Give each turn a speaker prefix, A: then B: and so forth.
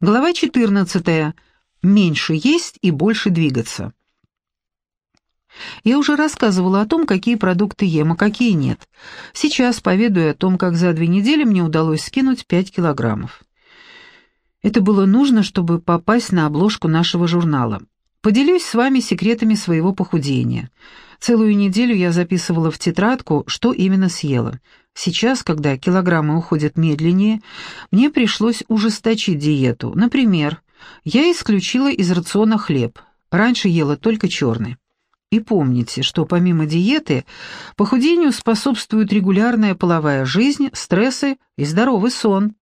A: Глава 14. Меньше есть и больше двигаться. Я уже рассказывала о том, какие продукты ем, а какие нет. Сейчас поведаю о том, как за две недели мне удалось скинуть 5 килограммов. Это было нужно, чтобы попасть на обложку нашего журнала. Поделюсь с вами секретами своего похудения. Целую неделю я записывала в тетрадку, что именно съела. Сейчас, когда килограммы уходят медленнее, мне пришлось ужесточить диету. Например, я исключила из рациона хлеб. Раньше ела только черный. И помните, что помимо диеты, похудению способствуют регулярная половая жизнь, стрессы и здоровый сон.